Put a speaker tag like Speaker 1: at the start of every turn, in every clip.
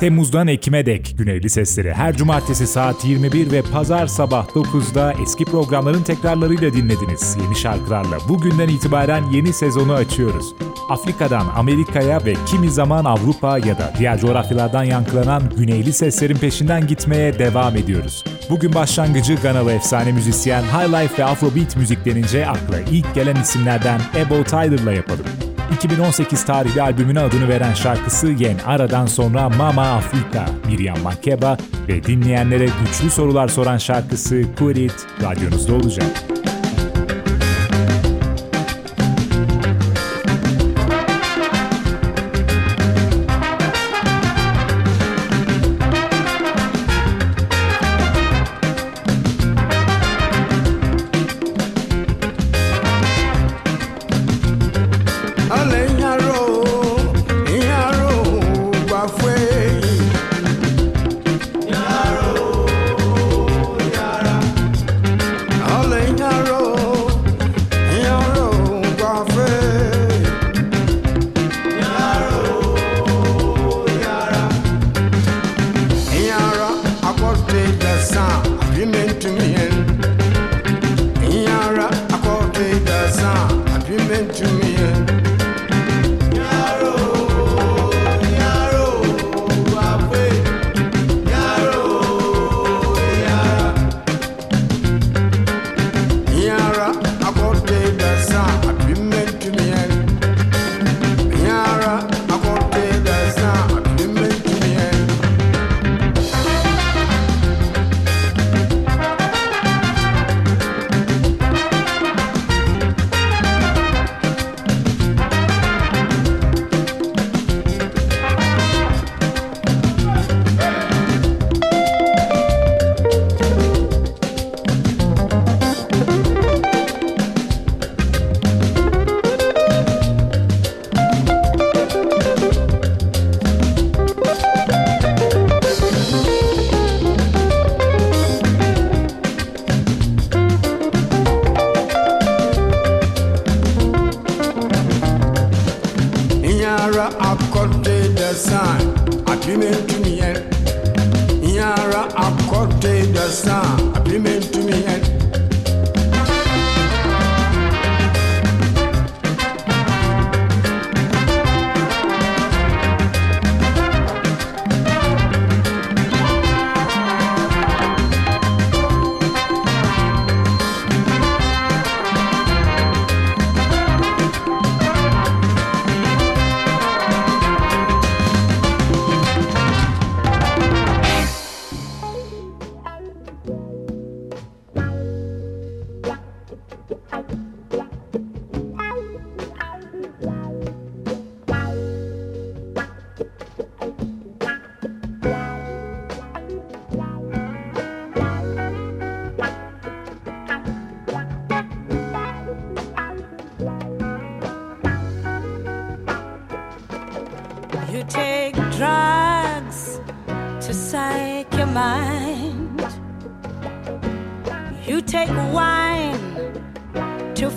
Speaker 1: Temmuz'dan Ekim'e dek Güneyli Sesleri her cumartesi saat 21 ve pazar sabah 9'da eski programların tekrarlarıyla dinlediniz. Yeni şarkılarla bugünden itibaren yeni sezonu açıyoruz. Afrika'dan Amerika'ya ve kimi zaman Avrupa ya da diğer coğrafyalardan yankılanan Güneyli Seslerin peşinden gitmeye devam ediyoruz. Bugün başlangıcı Ganalı efsane müzisyen High Life ve Afrobeat müzik denince akla ilk gelen isimlerden Ebo Tyler'la yapalım. 2018 tarihli albümüne adını veren şarkısı Yen Ara'dan sonra Mama Afrika, Miriam Makeba ve dinleyenlere güçlü sorular soran şarkısı Quit It radyonuzda olacak.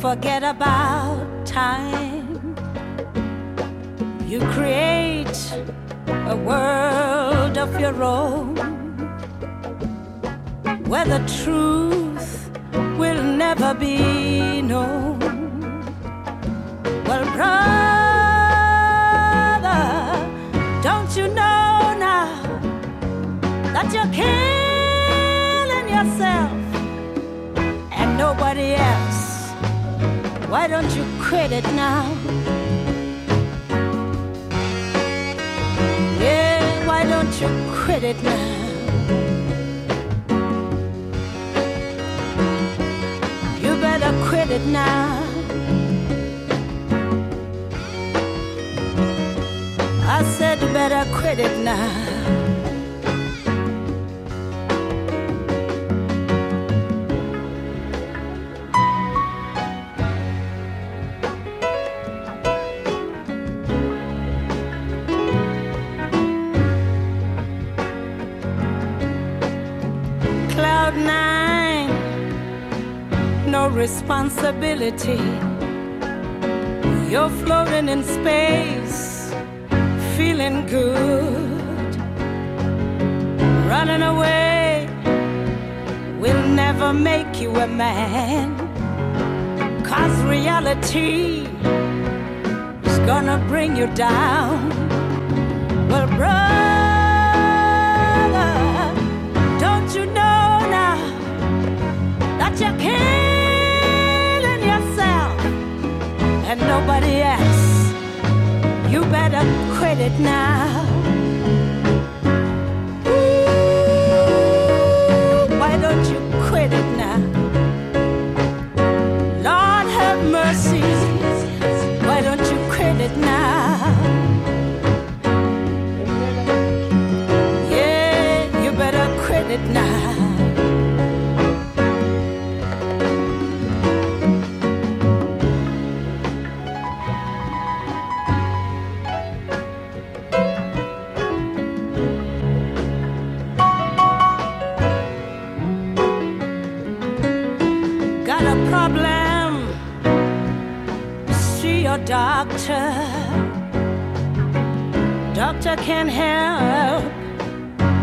Speaker 2: Forget about time. You create a world of your own where the truth will never be known. Well, brother, that you're killing yourself and nobody else? Why don't you quit it now? Yeah, why don't you quit it now? You better quit it now. I said you better quit it now. Responsibility. You're floating in space, feeling good. running away will never make you a man. Cause reality is gonna bring you down. Well, brother, don't you know now that you're killing nobody else? You better quit it now. Doctor. Doctor can't help.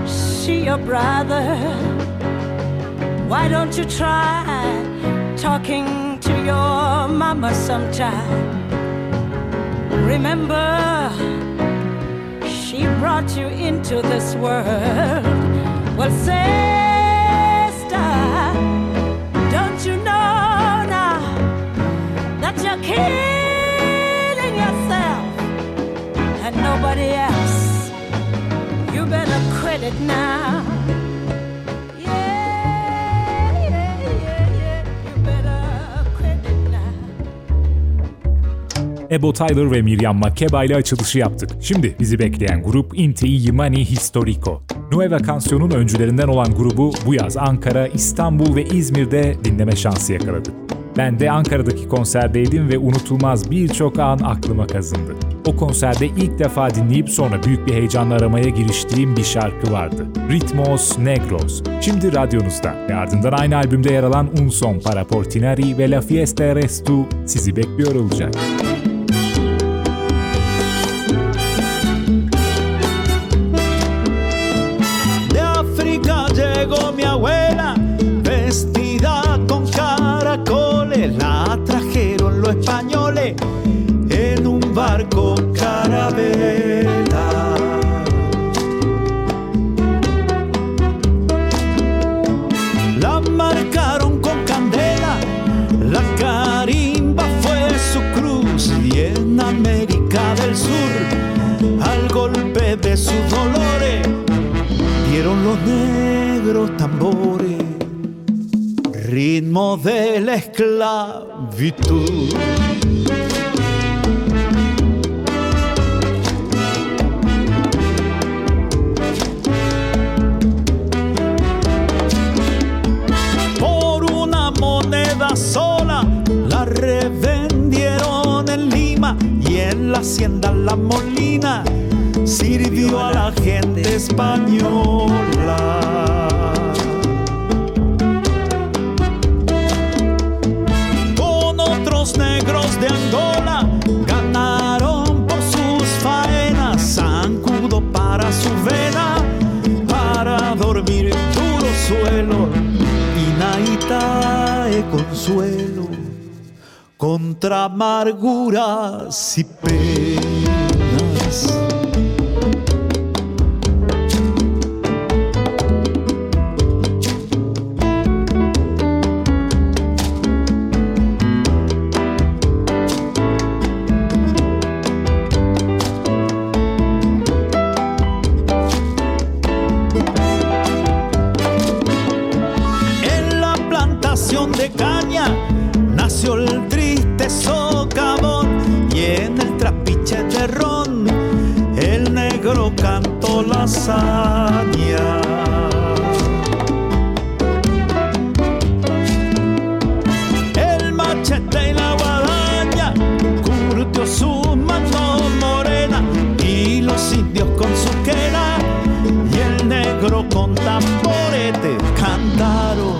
Speaker 2: See your brother. Why don't you try talking to your mama sometime? Remember, she brought you into this world. Well, sister. Don't you know now that you're killing nobody else? You better quit it now.
Speaker 1: Ebo Tyler ve Miriam Makeba ile açılışı yaptık. Şimdi bizi bekleyen grup Inti Yimani Historico. Nueva Cancion'un öncülerinden olan grubu bu yaz Ankara, İstanbul ve İzmir'de dinleme şansı yakaladık. Ben de Ankara'daki konserdeydim ve unutulmaz birçok an aklıma kazındı. O konserde ilk defa dinleyip sonra büyük bir heyecanla aramaya giriştiğim bir şarkı vardı. Ritmos Negros. Şimdi radyonuzda ve ardından aynı albümde yer alan Un Son para Portinari ve La Fiesta Eres Tu sizi bekliyor olacak.
Speaker 3: De los negros tambores, ritmo de la esclavitud. Por una moneda sola la revendieron en Lima y en la hacienda La Molina sirvió a la gente española. Con otros negros de Angola ganaron por sus faenas zancudo para su vena para dormir duro suelo y naita e consuelo contra amarguras y hazaña. El machete y la guadaña curtió su mano morena y los indios con su quena y el negro con tamborete cantaron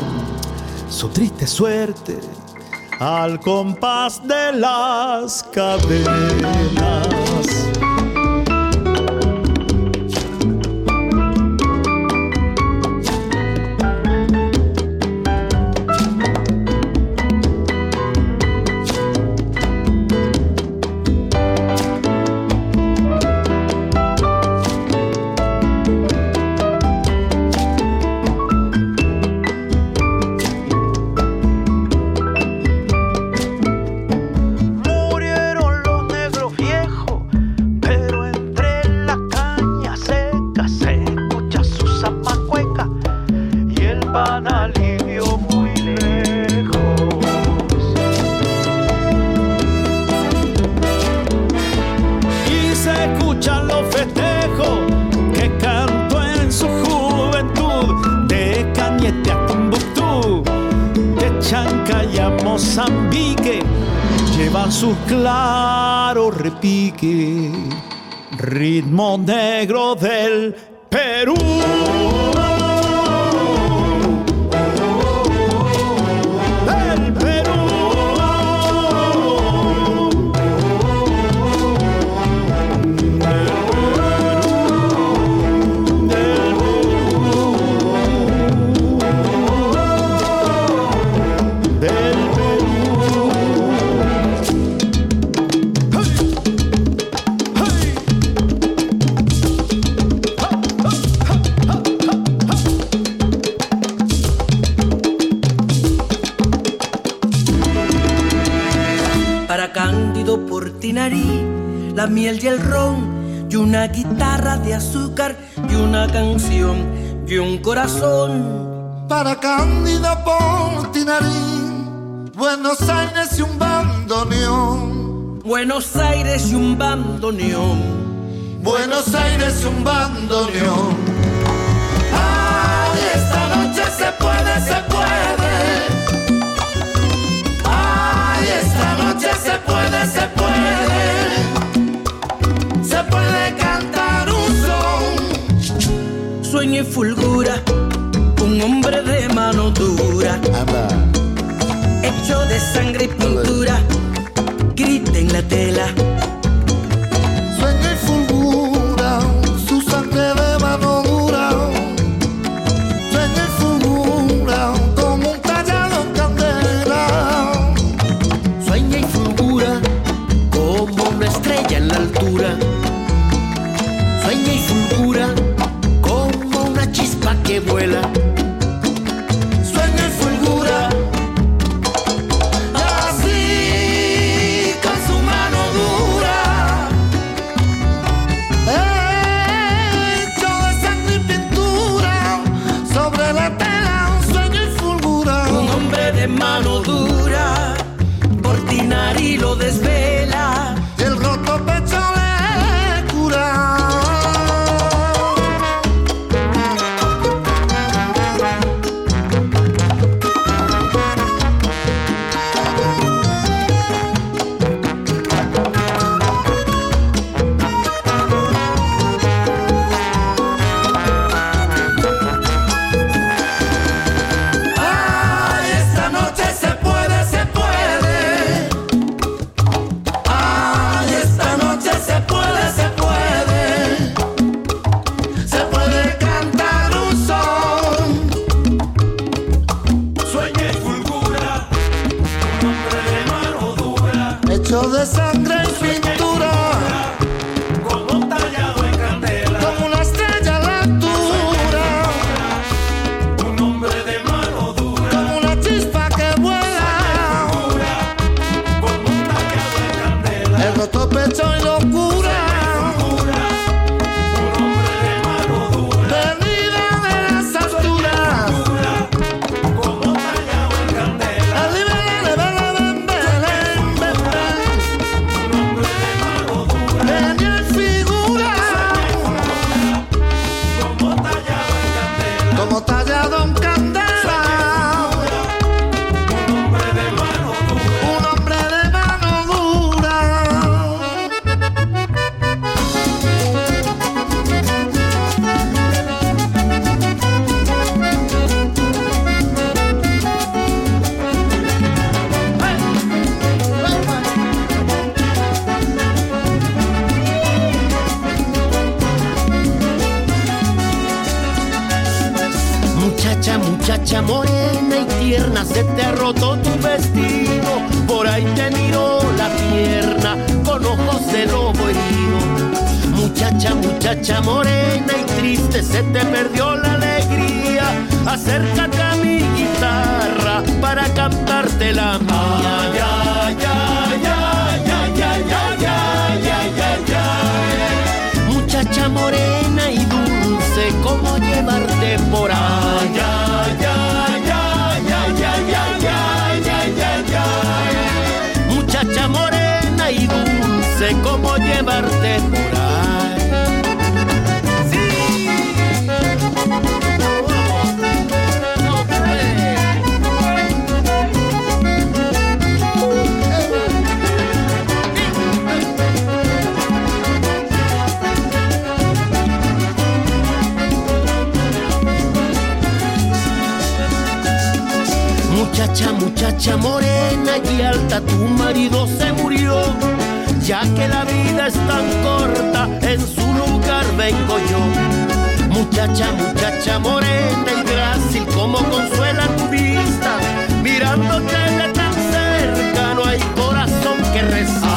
Speaker 3: su triste suerte al compás de las cadenas.
Speaker 4: Buenos Aires y un bandoneón.
Speaker 5: Buenos Aires y un bandoneón.
Speaker 4: Ay, esta noche se puede, se puede. Ay, esta noche se puede, se puede.
Speaker 5: Se puede cantar un son. Sueño y
Speaker 4: fulgura, un hombre de mano dura. Hecho de sangre y pintura la tela.
Speaker 6: Morena y alta, tu marido se murió. Ya que la vida es tan corta, en su lugar vengo yo. Muchacha, muchacha morena y grácil, como consuela tu vista, mirándote de tan cerca, no hay corazón que resista.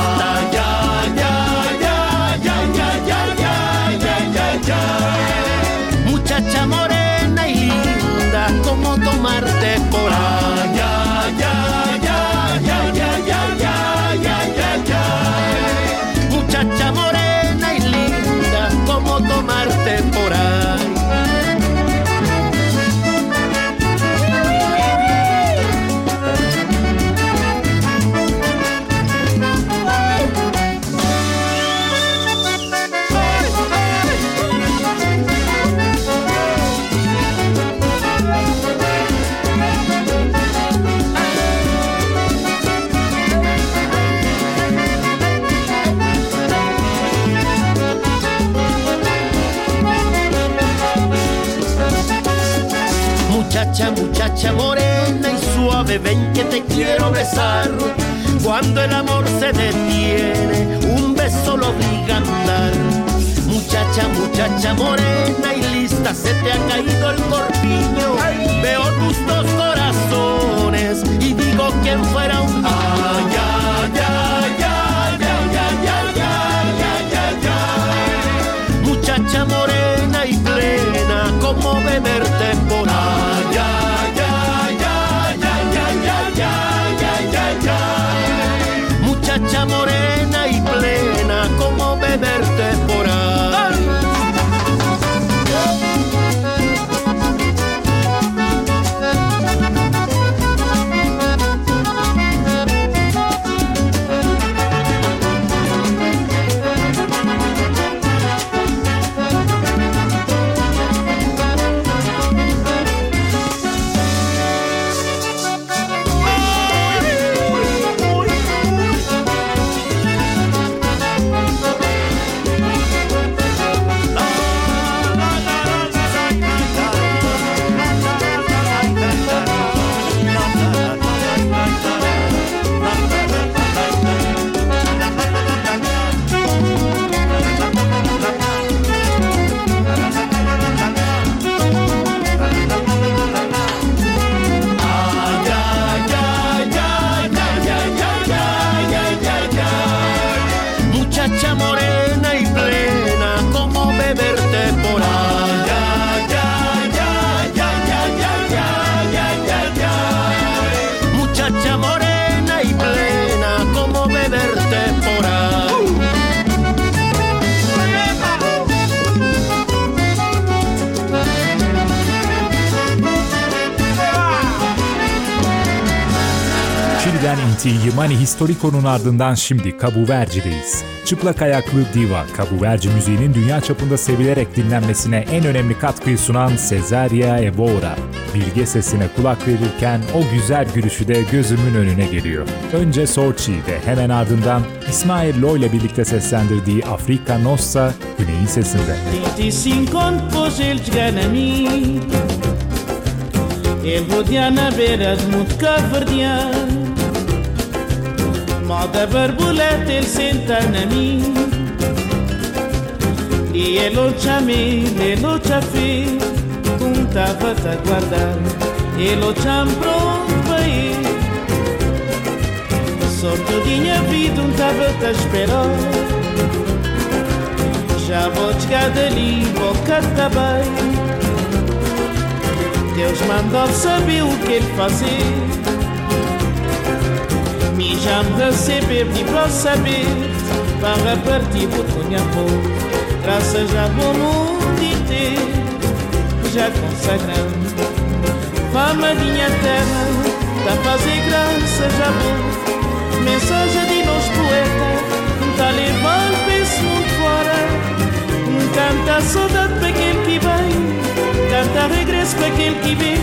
Speaker 6: Muchacha, muchacha morena y suave, ven que te quiero besar. Cuando el amor se detiene, un beso lo obliga a andar. Muchacha, muchacha morena y lista, se te ha caído el corpiño. Veo tus dos corazones y digo quién fuera un enamoré.
Speaker 1: Şili'den Inti Yımani Historico'nun ardından şimdi Cabo Verde'deyiz. Çıplak ayaklı diva, Cabo Verde müziğinin dünya çapında sevilerek dinlenmesine en önemli katkıyı sunan Cesaria Evora. Bilge sesine kulak verirken o güzel gülüşü de gözümün önüne geliyor. Önce Sorchi ve hemen ardından İsmail Lo ile birlikte seslendirdiği Afrika Nossa Güney'in sesinde.
Speaker 7: 25 anos depois ele chegar na Moda barbuleta ele sentar na mim E ele o chamei, ele o chafei Um tava a guardar Ele cham pronto para ir Sortudinha vida um tava a esperar já vou chegar dali, boca tá bem Deus mandou saber o que ele fazer Me já me receber, me para saber Para partir do Cunhapô Graças a bom mundo inteiro Já consagrando Fama minha terra Tá fazer graça já vou Mensagem de nós poeta Tá levando pra esse mundo fora Canta saudade para aquele que vem Canta regresso para aquele que vem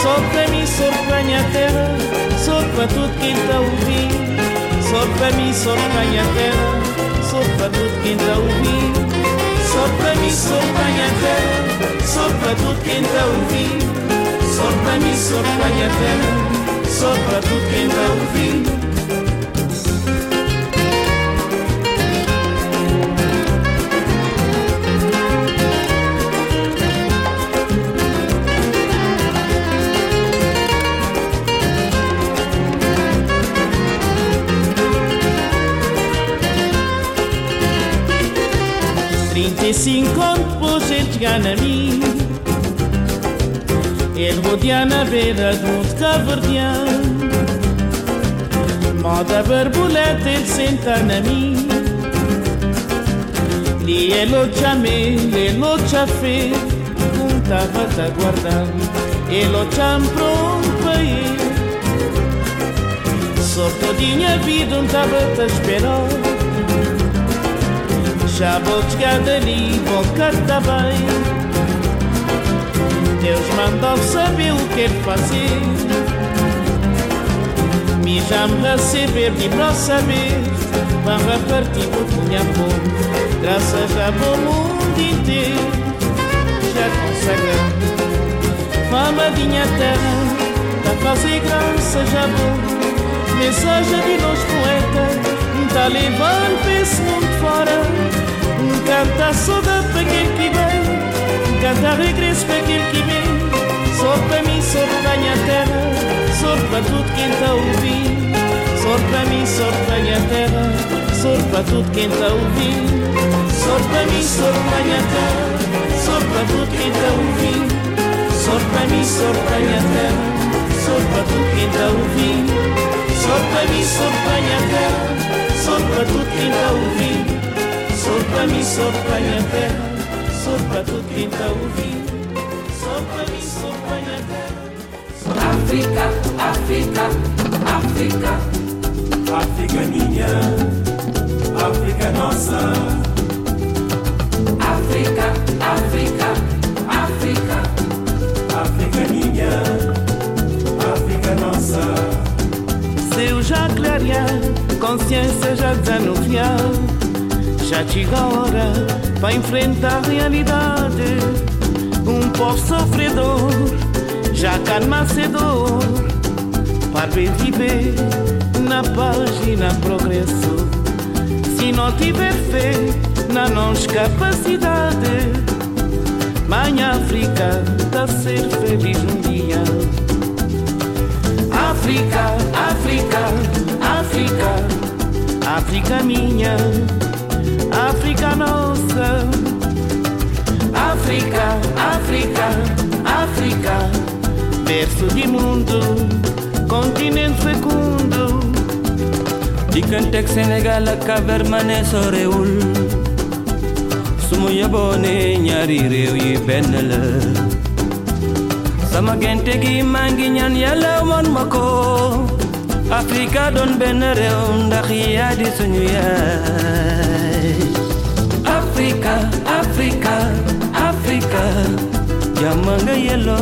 Speaker 7: Só para mim, só para minha terra para tudo quem está ouvir Só para mim, só para minha terra Só para tudo quem está ouvir Só para mim, só para minha terra Só para tudo quem está ouvir Só para mim, só para minha terra só para tudo quem tá ouvindo. E anos depois ele chegar na minha Ele rodear na beira de um caverdiano Moda borboleta ele sentar na minha Li ele já me, ele já fez Um tava te aguardando Ele me pronto para ir. Só todinha vida um tava te esperando vou chegar dali, vou cantar bem. Deus mandou saber o que fazer Me já me receber, de para saber. Vão repartir por minha povo Graças a bom mundo inteiro Já consagrando Fama minha terra Tá fazer graça já bom Mensagem de nós poetas Tá levando para esse mundo fora Canta saudade para aquele que vem Canta regresso para aquele que vem Só para mim, só para minha terra Só para tudo quem está a ouvir Só para mim, só para minha terra Só para tudo quem está a ouvir Só para mim, só para minha terra Só para tudo quem está a ouvir Só para mim, só para minha terra Só para tudo quem está a ouvir para mim, só para minha terra Só para tudo quem está a ouvir Só para mim, só para minha terra. Só para tudo quem está ouvindo Só para mim, só para minha terra.
Speaker 8: África, África, África.
Speaker 9: África minha, África nossa.
Speaker 8: África, África, África.
Speaker 9: África minha, África nossa.
Speaker 7: Seu já clarear, consciência já desanuviar já chega a hora para enfrentar a realidade. Um povo sofredor, já calma cedor, para viver na e na progresso. Se não tiver fé na nossa capacidade, mãe África tá ser feliz um dia. África, África, África, África minha. África nossa. África, África, África, berço de mundo, continente fecundo.
Speaker 10: Dikantek Sénégal ak Cabermané sorewul sumu yeboone ñaari réew yi benn la sama gente gi maa ngi ñaan yàlla won ma ko Afrika doon benn réew ndax yaa di suñu yaay Africa, Africa, Africa. Jama ngay yelo,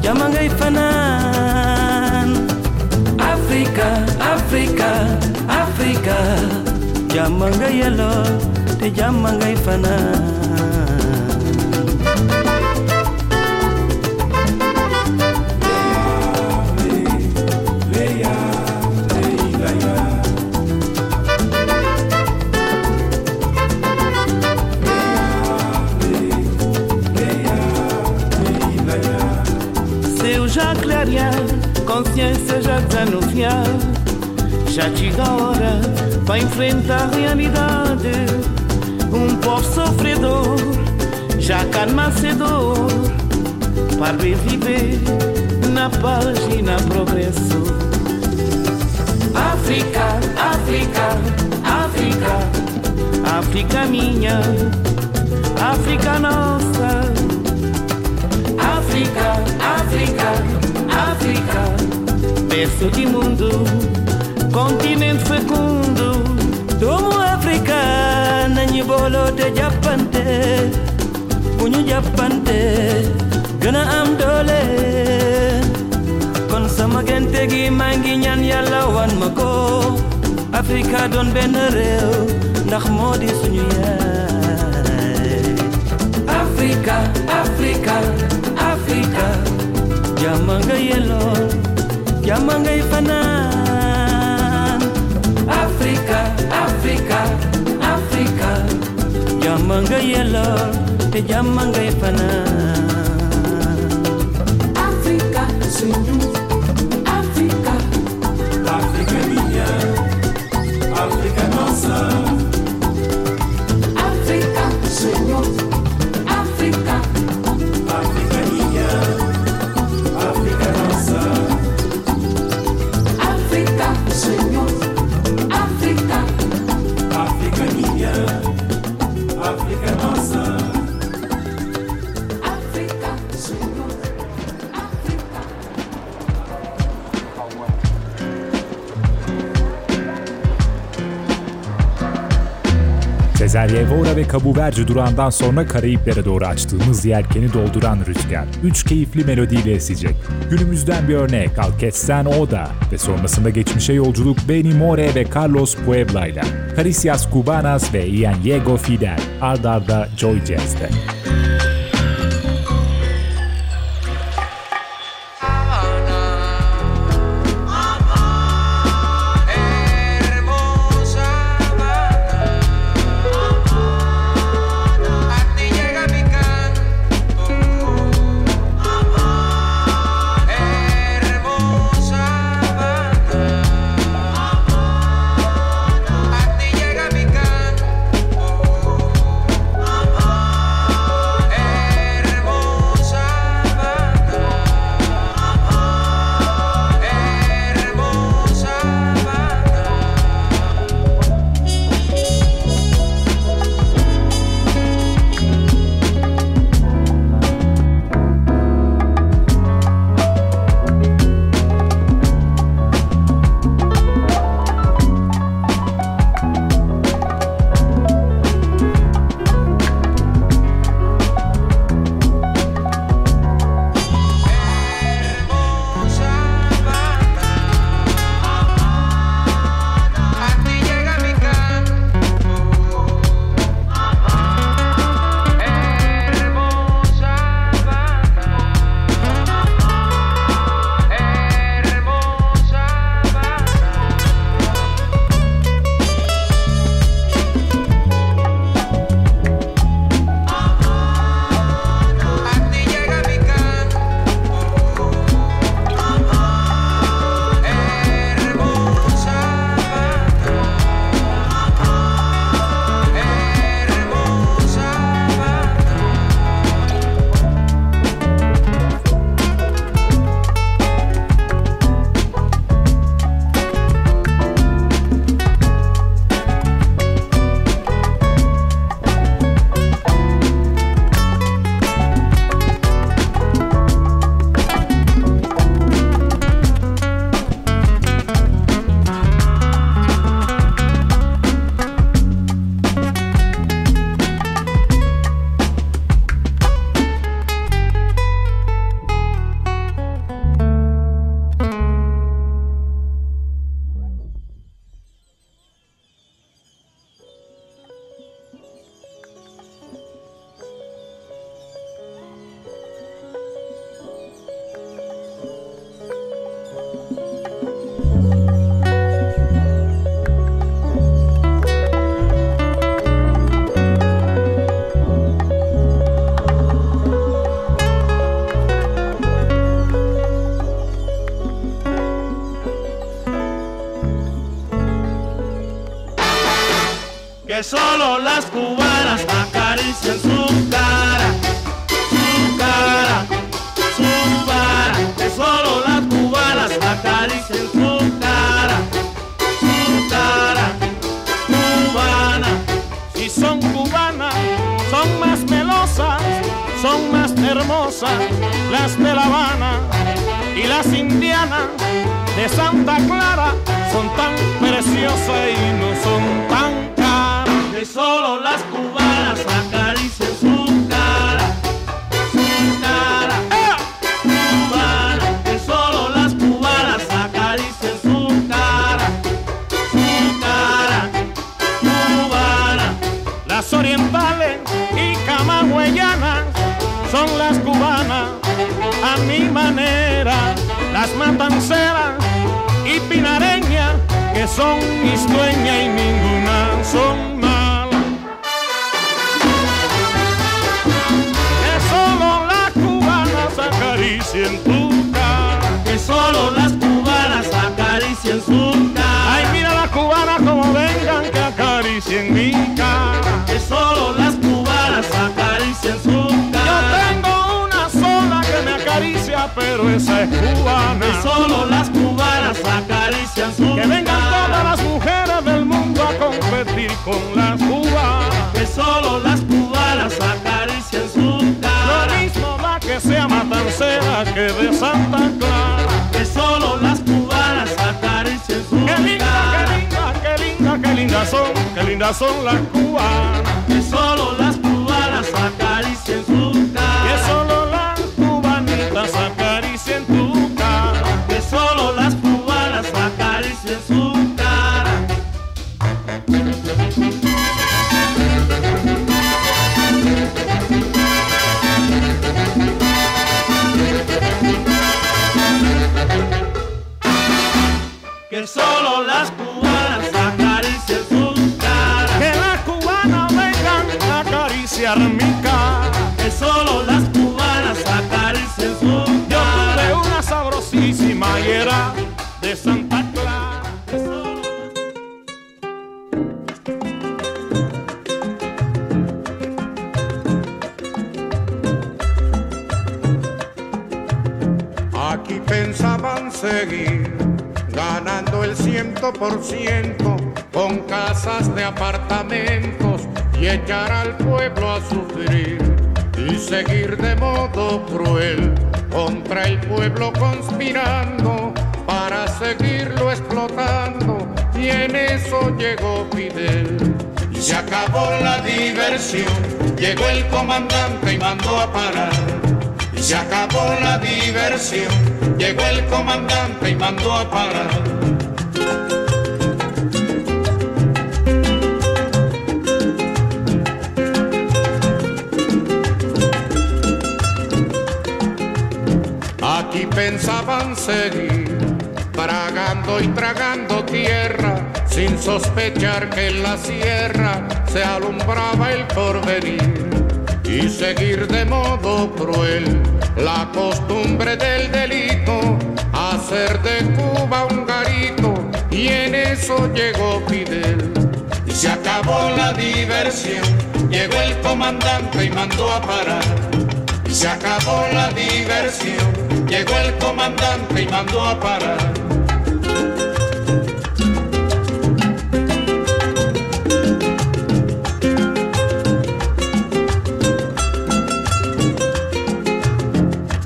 Speaker 10: jama fanan Africa, Africa, Africa. Yamanga yellow, yelo,
Speaker 7: te jama fanan consciência já desanuviar. Já chega a hora para enfrentar a realidade. Um povo sofredor, já calma para viver na paz e na progresso. África, África, África, África minha, África nossa. África, África, África, berço de mundo, continente fecundo,
Speaker 10: Tomo África, nani bolo de Japante, punho Japante, gana am dole, kon sama gente gi mangi ñaan yalla wan mako, África don benn réew, ndax moo suñu. Africa, Africa, Africa.
Speaker 11: Yamanga yelo ya manga
Speaker 10: Africa Africa Africa.
Speaker 12: Yamanga
Speaker 10: yelo Yamanga ya
Speaker 13: Peryevora ve Kabuverci durağından sonra Karayiplere doğru açtığımız yelkeni dolduran rüzgar, üç keyifli melodiyle esecek. Günümüzden bir örnek Alkessan Oda ve sonrasında geçmişe yolculuk Benny More ve Carlos Puebla ile, Caricias Cubanas ve Ian Diego Fidel, ardarda arda Joy Jazz'de.
Speaker 14: mi
Speaker 15: manera, las matanceras y pinareñas que son mis dueñas y ninguna son. Pero esa es cubana.
Speaker 13: Que solo las cubanas acarician su
Speaker 15: Que vengan todas las mujeres del mundo a competir con las cubanas.
Speaker 13: Que solo las cubanas acarician su
Speaker 15: Lo
Speaker 13: cara.
Speaker 15: mismo da que sea matancera que de Santa Clara.
Speaker 13: Que solo las cubanas acarician su
Speaker 15: Qué linda,
Speaker 13: cara.
Speaker 15: qué linda, qué linda, qué lindas son, qué lindas son las cubanas.
Speaker 13: Que solo las
Speaker 15: Santa Clara.
Speaker 16: Aquí pensaban seguir ganando el ciento por ciento con casas de apartamentos y echar al pueblo a sufrir y seguir de modo cruel contra el pueblo conspirando seguirlo explotando y en eso llegó Fidel y se acabó la diversión llegó el comandante y mandó a parar y se acabó la diversión. Llegó el comandante y mandó a parar. Aquí pensaban seguir, tragando y tragando tierra, sin sospechar que en la sierra se alumbraba el porvenir y seguir de modo cruel la costumbre del delito, hacer de Cuba un garito y en eso llegó Fidel. Y se acabó la diversión, llegó el comandante y mandó a parar. Y se acabó la diversión, llegó el comandante y mandó a parar.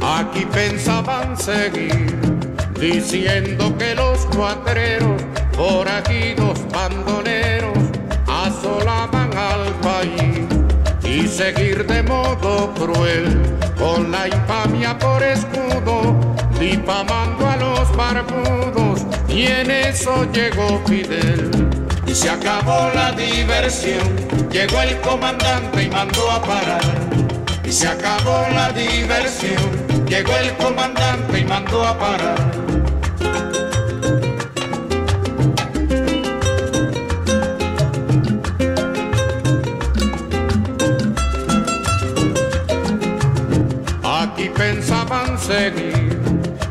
Speaker 16: Aquí pensaban seguir diciendo que los cuatreros, forajidos, bandoneros, seguir de modo cruel con la infamia por escudo, difamando a los barbudos y en eso llegó Fidel. Y se acabó la diversión, llegó el comandante y mandó a parar. Y se acabó la diversión, llegó el comandante y mandó a parar.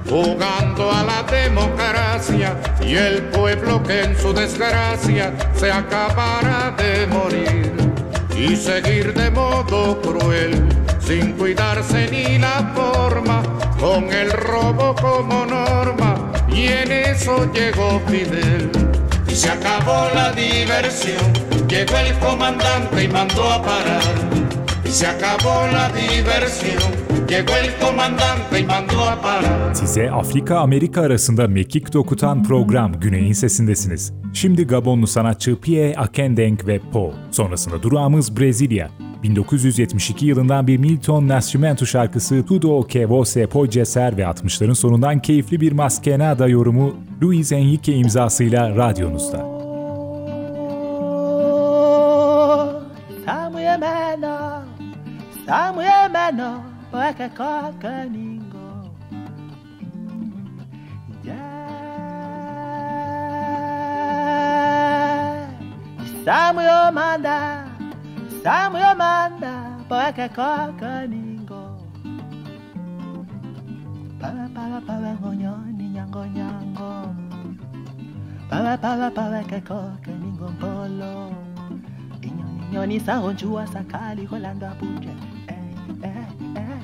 Speaker 16: Jugando a la democracia y el pueblo que en su desgracia se acabara de morir y seguir de modo cruel sin cuidarse ni la forma con el robo como norma y en eso llegó Fidel. Y se acabó la diversión llegó el comandante y mandó a parar. Y se acabó la diversión llegó el comandante y mandó a parar
Speaker 1: Size Afrika-Amerika arasında mekik dokutan program Güney'in sesindesiniz. Şimdi Gabonlu sanatçı Pierre Akendeng ve Po. Sonrasında durağımız Brezilya. 1972 yılından bir Milton Nascimento şarkısı Tudo o que você pode ser ve 60'ların sonundan keyifli bir Maskenada yorumu Luis Henrique imzasıyla radyonuzda.
Speaker 17: Samuye meno, Samuye meno, waka kaka ningo. Ja samu yo manda samu yo manda waka kaka ningo. Pala pala pala ngonyo ni nyango nyango pala pala pala kaka ningo polo Nyoni sa onjua sakali kolando apunje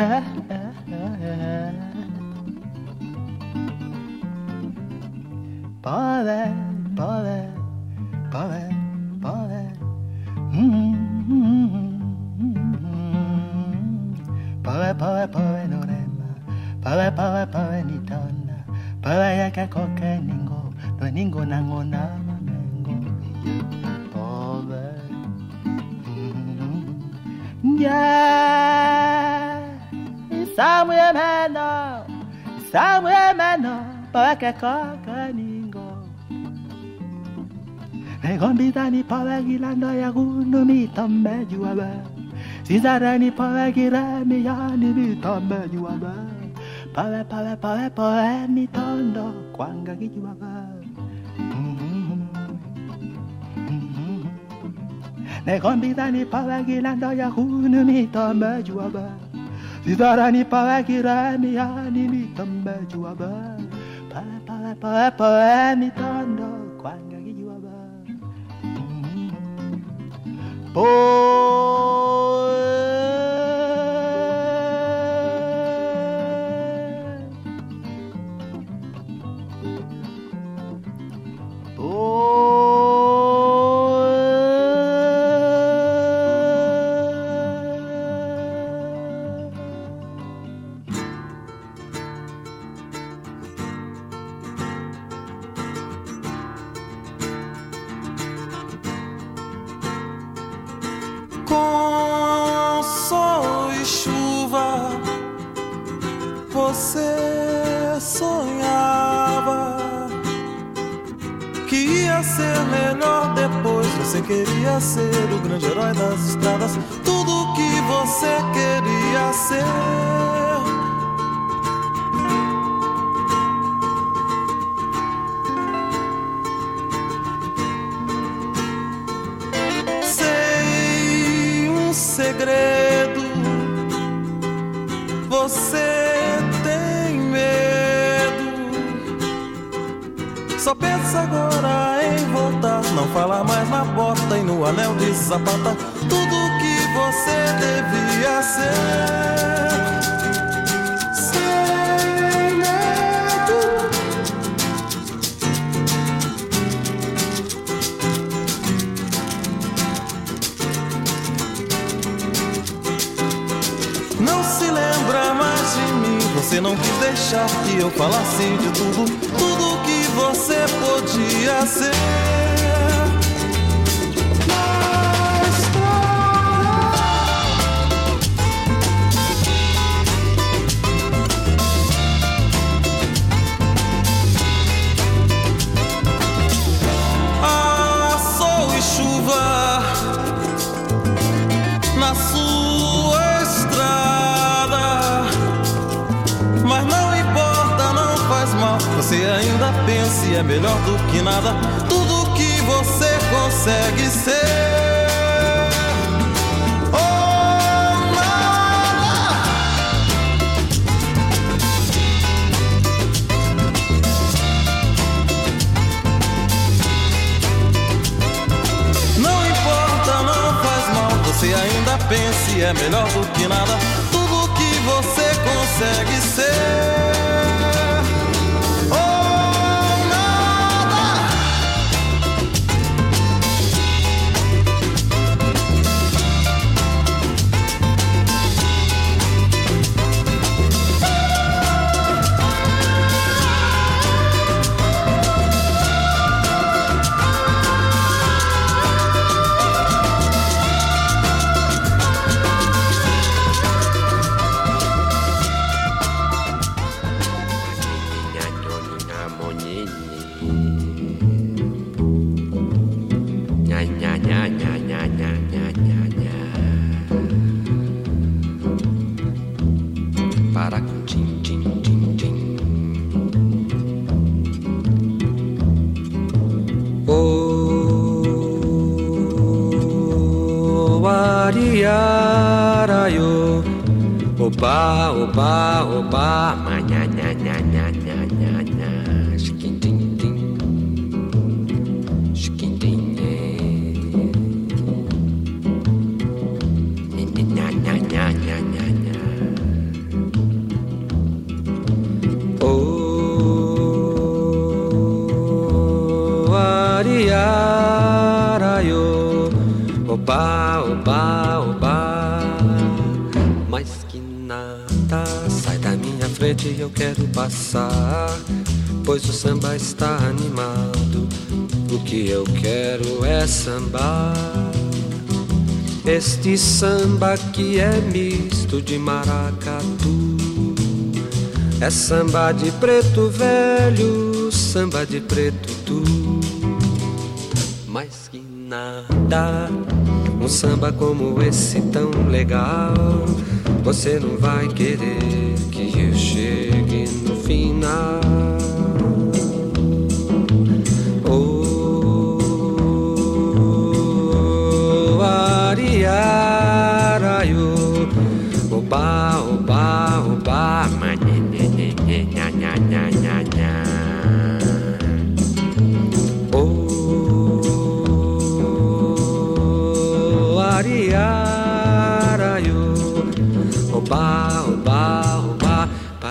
Speaker 17: Uh, uh, uh, Bother, bother, bother, bother. Pare pare pare mm-hmm. no rema, pare pare pare ni tana, pare yake koke ningo, no ningo nango na mengo. Pare, yeah. Mm-hmm samwe meno samwe meno paweke kaka ningo. Megombitani pawegilando ni mitombe juabe. Sizarani pawegire miyani mitombe juabe. Pawe pawe pawe pawe mitondo kwanga kijuabe Negombitani pawegilando yagundo mitombe juabe zitarani pawakirani yani mitambe juaba pale pale pale pale mitando kwanga
Speaker 18: kijuaba Boy. Mm-hmm. Ser melhor depois. Você queria ser o grande herói das estradas, tudo que você queria ser. Sei um segredo. Tudo que você devia ser. Sem medo. Não se lembra mais de mim. Você não quis deixar que eu falasse de tudo, tudo que você podia ser. Ainda pensa e é melhor do que nada. Tudo que você consegue ser. Oh. Você ainda pensa e é melhor do que nada. Tudo que você consegue ser.
Speaker 19: Bye. Está animado. O que eu quero é sambar. Este samba que é misto de maracatu. É samba de preto velho, samba de preto tu. Mais que nada, um samba como esse tão legal. Você não vai querer que eu chegue no final.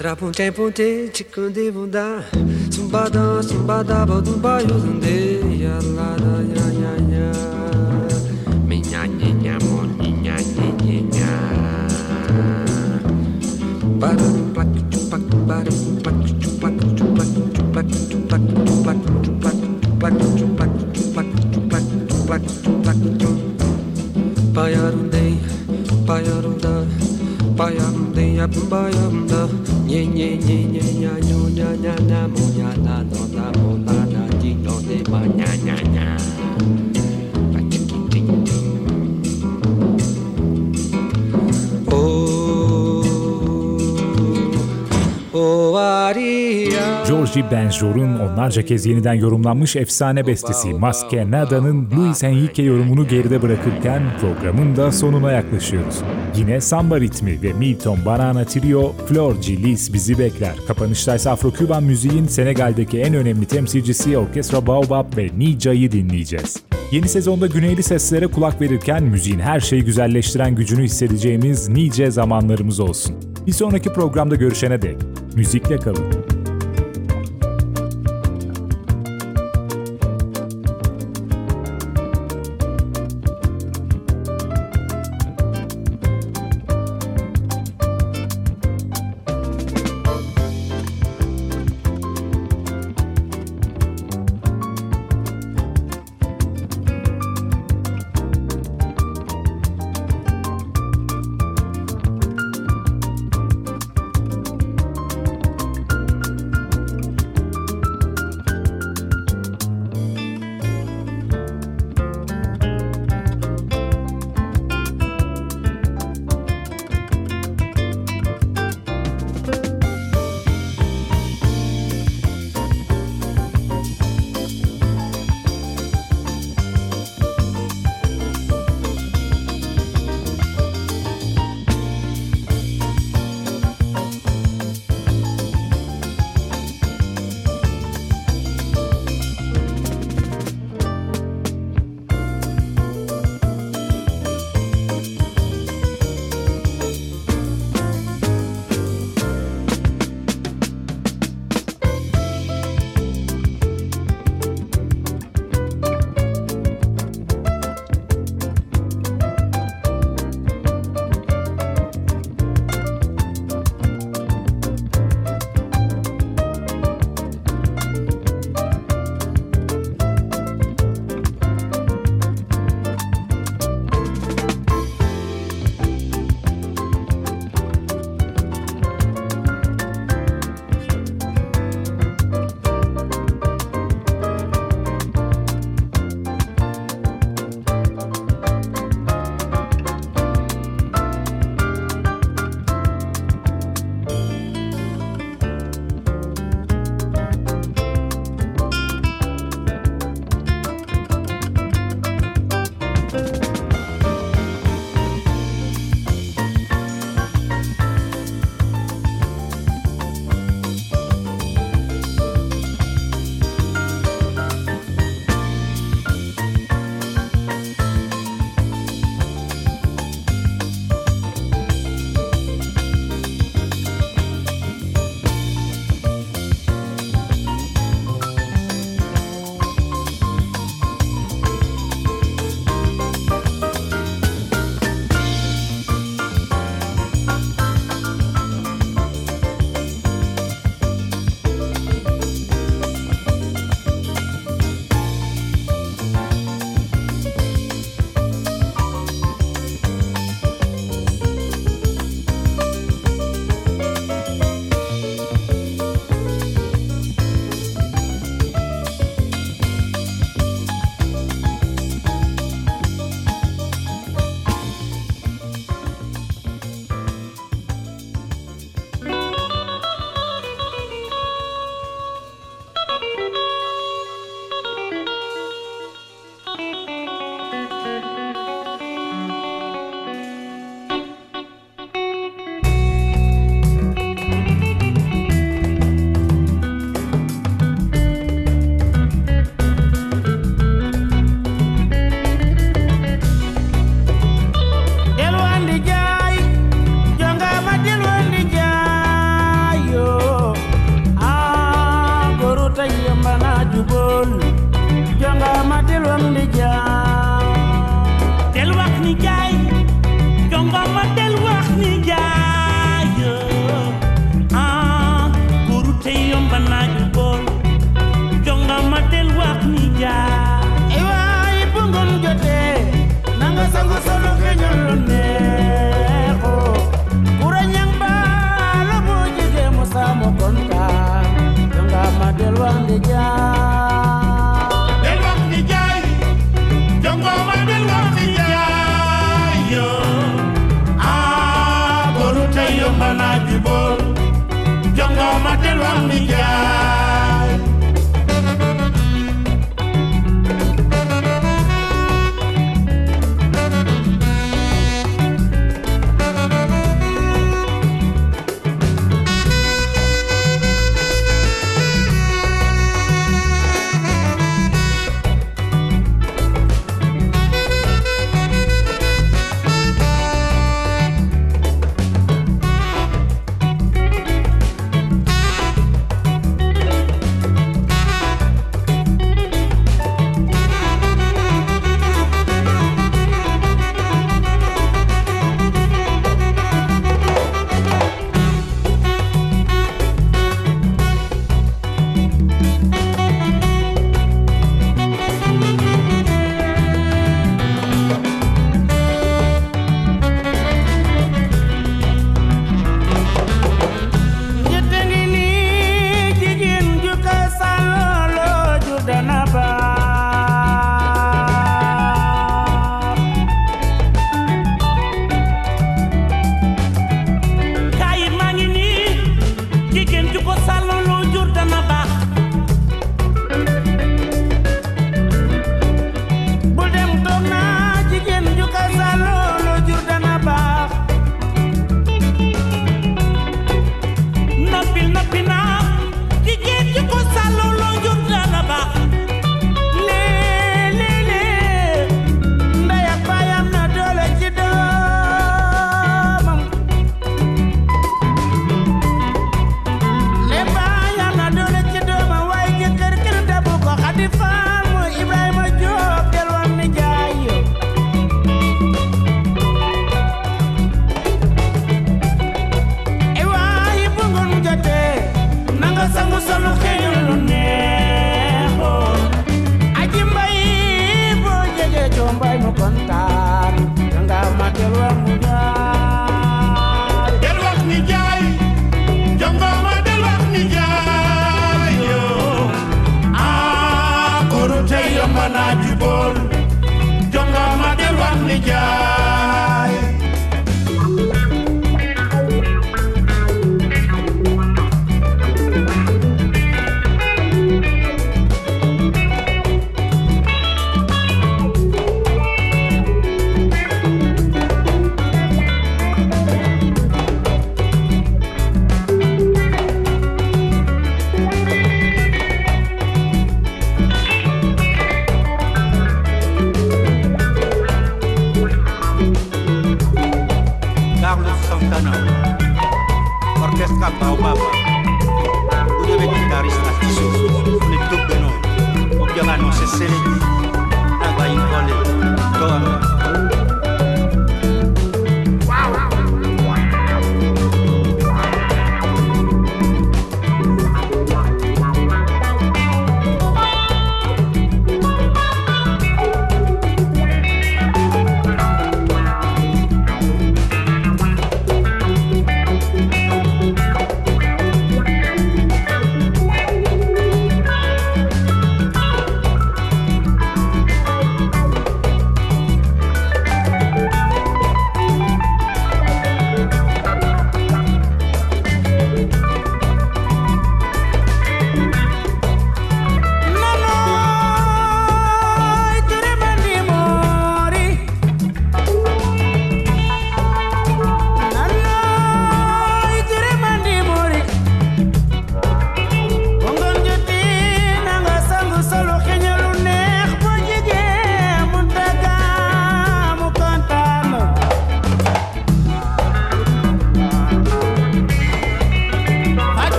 Speaker 19: Atrapuntem punte ticande bunda Sumbadã, sumbadá, do baio zunde da, ya, ya, ya. Minha, minha, moninha, minha, minha Para
Speaker 1: Georgie Benjor'un onlarca kez yeniden yorumlanmış efsane bestesi Maske Nada'nın Luis Enrique yorumunu geride bırakırken programın da sonuna yaklaşıyoruz. Yine samba ritmi ve Milton Banana Trio, Flor Gilis bizi bekler. Kapanışta ise Afro-Küban müziğin Senegal'deki en önemli temsilcisi Orkestra Baobab ve Nija'yı dinleyeceğiz. Yeni sezonda güneyli seslere kulak verirken müziğin her şeyi güzelleştiren gücünü hissedeceğimiz nice zamanlarımız olsun. Bir sonraki programda görüşene dek müzikle kalın.